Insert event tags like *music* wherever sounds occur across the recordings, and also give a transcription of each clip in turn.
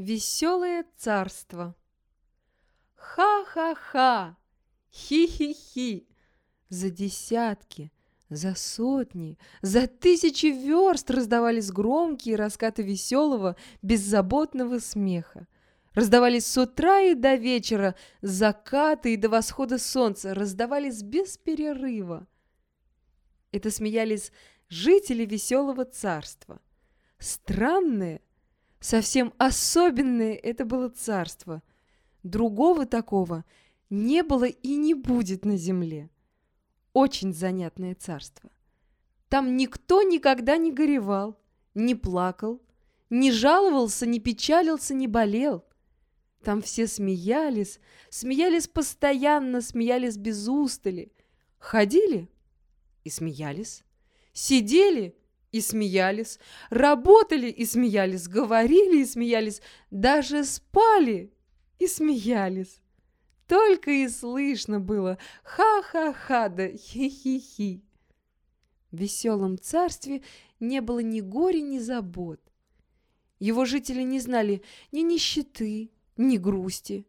Веселое царство. Ха-ха-ха! Хи-хи-хи! За десятки, за сотни, за тысячи верст раздавались громкие раскаты веселого, беззаботного смеха. Раздавались с утра и до вечера, с заката и до восхода солнца, раздавались без перерыва. Это смеялись жители веселого царства. Странное, совсем особенное это было царство. Другого такого не было и не будет на земле. Очень занятное царство. Там никто никогда не горевал, не плакал, не жаловался, не печалился, не болел. Там все смеялись, смеялись постоянно, смеялись без устали. Ходили и смеялись, сидели и смеялись, работали и смеялись, говорили и смеялись, даже спали и смеялись. Только и слышно было ха-ха-ха да хи-хи-хи. В веселом царстве не было ни горя, ни забот. Его жители не знали ни нищеты, ни грусти.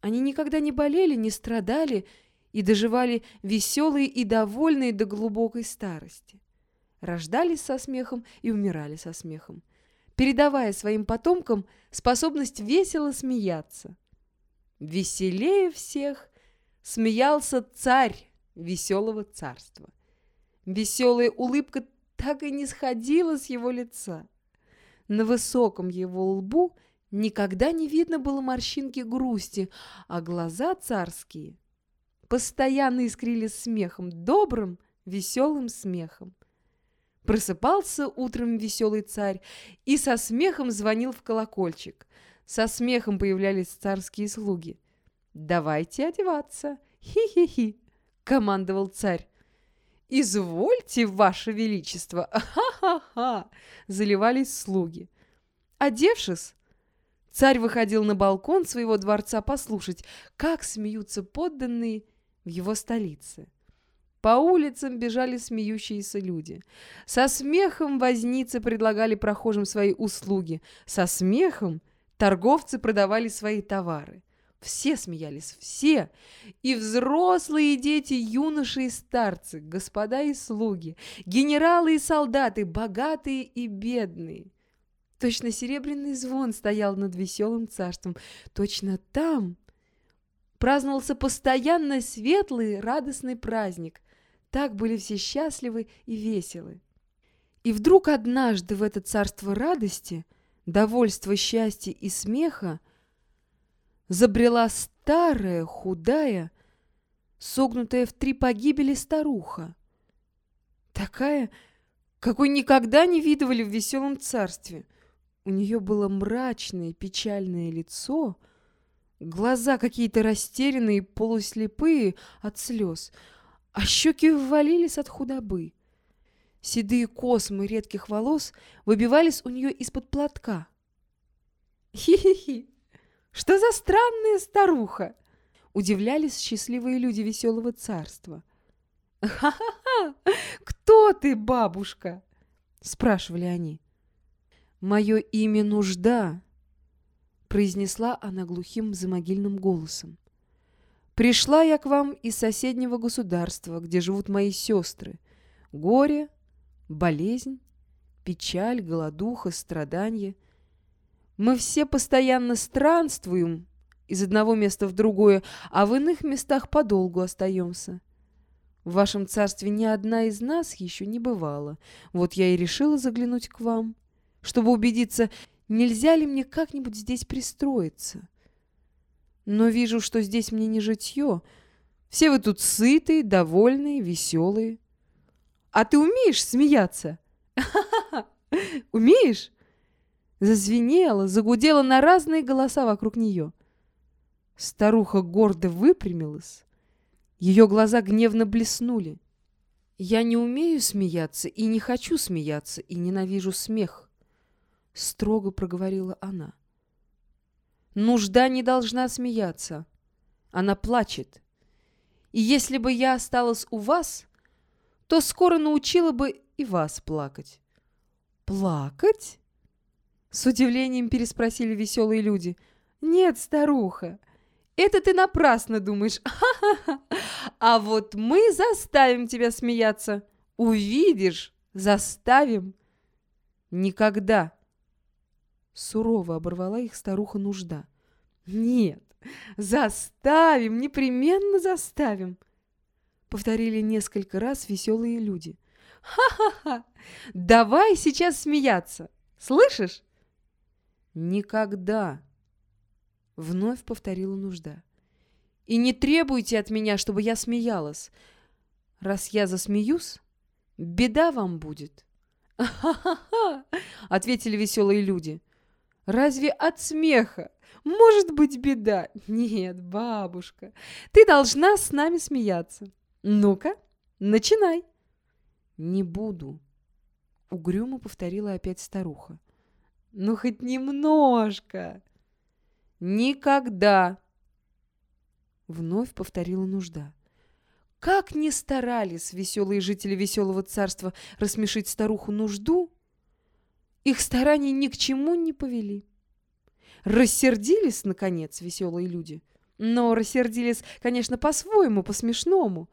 Они никогда не болели, не страдали и доживали веселые и довольные до глубокой старости. Рождались со смехом и умирали со смехом, передавая своим потомкам способность весело смеяться. Веселее всех смеялся царь веселого царства. Веселая улыбка так и не сходила с его лица. На высоком его лбу – Никогда не видно было морщинки грусти, а глаза царские постоянно искрились смехом, добрым, веселым смехом. Просыпался утром веселый царь и со смехом звонил в колокольчик. Со смехом появлялись царские слуги. «Давайте одеваться! Хи-хи-хи!» — командовал царь. «Извольте, ваше величество! Ха-ха-ха!» — заливались слуги. Одевшись, Царь выходил на балкон своего дворца послушать, как смеются подданные в его столице. По улицам бежали смеющиеся люди. Со смехом возницы предлагали прохожим свои услуги. Со смехом торговцы продавали свои товары. Все смеялись, все. И взрослые, и дети, юноши и старцы, господа и слуги, генералы и солдаты, богатые и бедные. Точно серебряный звон стоял над веселым царством. Точно там праздновался постоянно светлый, радостный праздник. Так были все счастливы и веселы. И вдруг однажды в это царство радости, довольства, счастья и смеха забрела старая, худая, согнутая в три погибели старуха. Такая, какой никогда не видывали в веселом царстве – у нее было мрачное, печальное лицо, глаза какие-то растерянные, полуслепые от слез, а щеки ввалились от худобы. Седые космы редких волос выбивались у нее из-под платка. «Хи-хи-хи! Что за странная старуха!» Удивлялись счастливые люди веселого царства. «Ха-ха-ха! Кто ты, бабушка?» Спрашивали они. «Мое имя Нужда», — произнесла она глухим замогильным голосом. «Пришла я к вам из соседнего государства, где живут мои сестры. Горе, болезнь, печаль, голодуха, страдания. Мы все постоянно странствуем из одного места в другое, а в иных местах подолгу остаемся. В вашем царстве ни одна из нас еще не бывала. Вот я и решила заглянуть к вам» чтобы убедиться, нельзя ли мне как-нибудь здесь пристроиться. Но вижу, что здесь мне не житье. Все вы тут сытые, довольные, веселые. А ты умеешь смеяться? *laughs* Умеешь? Зазвенела, загудела на разные голоса вокруг нее. Старуха гордо выпрямилась. Ее глаза гневно блеснули. Я не умею смеяться и не хочу смеяться, и ненавижу смех строго проговорила она. Нужда не должна смеяться. Она плачет. И если бы я осталась у вас, то скоро научила бы и вас плакать. Плакать? С удивлением переспросили веселые люди. Нет, старуха, это ты напрасно думаешь. *laughs* А вот мы заставим тебя смеяться. Увидишь, заставим. Никогда. Сурово оборвала их старуха нужда. Нет, заставим, непременно заставим. Повторили несколько раз веселые люди. Ха-ха-ха! Давай сейчас смеяться. Слышишь? Никогда. Вновь повторила нужда. И не требуйте от меня, чтобы я смеялась. Раз я засмеюсь, беда вам будет. «Ха-ха-ха!» — ответили веселые люди. «Разве от смеха может быть беда? Нет, бабушка, ты должна с нами смеяться. Ну-ка, начинай!» «Не буду», — угрюмо повторила опять старуха. «Ну, хоть немножко!» «Никогда!» Вновь повторила нужда. Как ни старались веселые жители веселого царства рассмешить старуху нужду, их старания ни к чему не повели. Рассердились, наконец, веселые люди. Но рассердились, конечно, по-своему, по-смешному.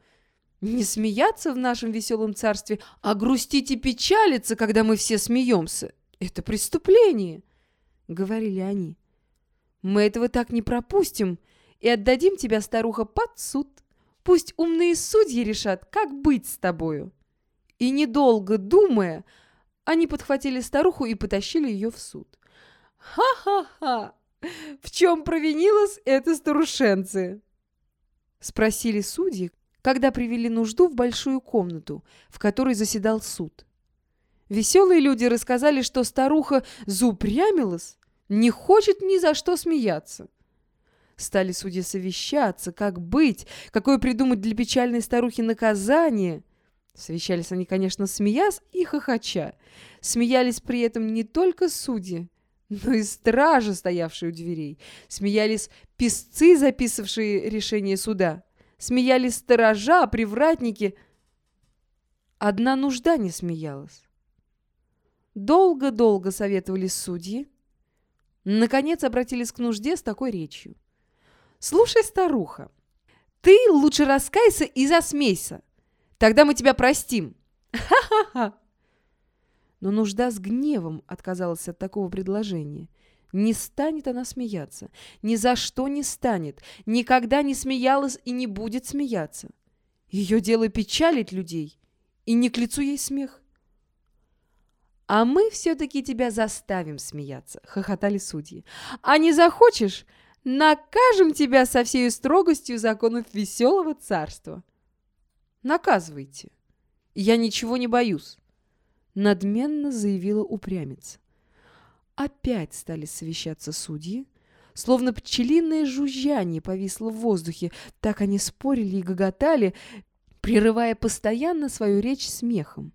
Не смеяться в нашем веселом царстве, а грустить и печалиться, когда мы все смеемся. Это преступление, — говорили они. Мы этого так не пропустим и отдадим тебя, старуха, под суд. Пусть умные судьи решат, как быть с тобою. И недолго думая, они подхватили старуху и потащили ее в суд. «Ха-ха-ха! В чем провинилась эта старушенция?» Спросили судьи, когда привели нужду в большую комнату, в которой заседал суд. Веселые люди рассказали, что старуха заупрямилась, не хочет ни за что смеяться. Стали судьи совещаться, как быть, какое придумать для печальной старухи наказание. Совещались они, конечно, смеясь и хохоча. Смеялись при этом не только судьи, но и стражи, стоявшие у дверей. Смеялись писцы, записывавшие решение суда. Смеялись сторожа, привратники. Одна нужда не смеялась. Долго-долго советовались судьи. Наконец обратились к нужде с такой речью. «Слушай, старуха, ты лучше раскайся и засмейся. Тогда мы тебя простим. Ха-ха-ха!» Но нужда с гневом отказалась от такого предложения. Не станет она смеяться. Ни за что не станет. Никогда не смеялась и не будет смеяться. Ее дело печалить людей, и не к лицу ей смех. «А мы все-таки тебя заставим смеяться», — хохотали судьи. «А не захочешь, накажем тебя со всей строгостью законов веселого царства. Наказывайте. Я ничего не боюсь, надменно заявила упрямец. Опять стали совещаться судьи, словно пчелиное жужжание повисло в воздухе, так они спорили и гоготали, прерывая постоянно свою речь смехом.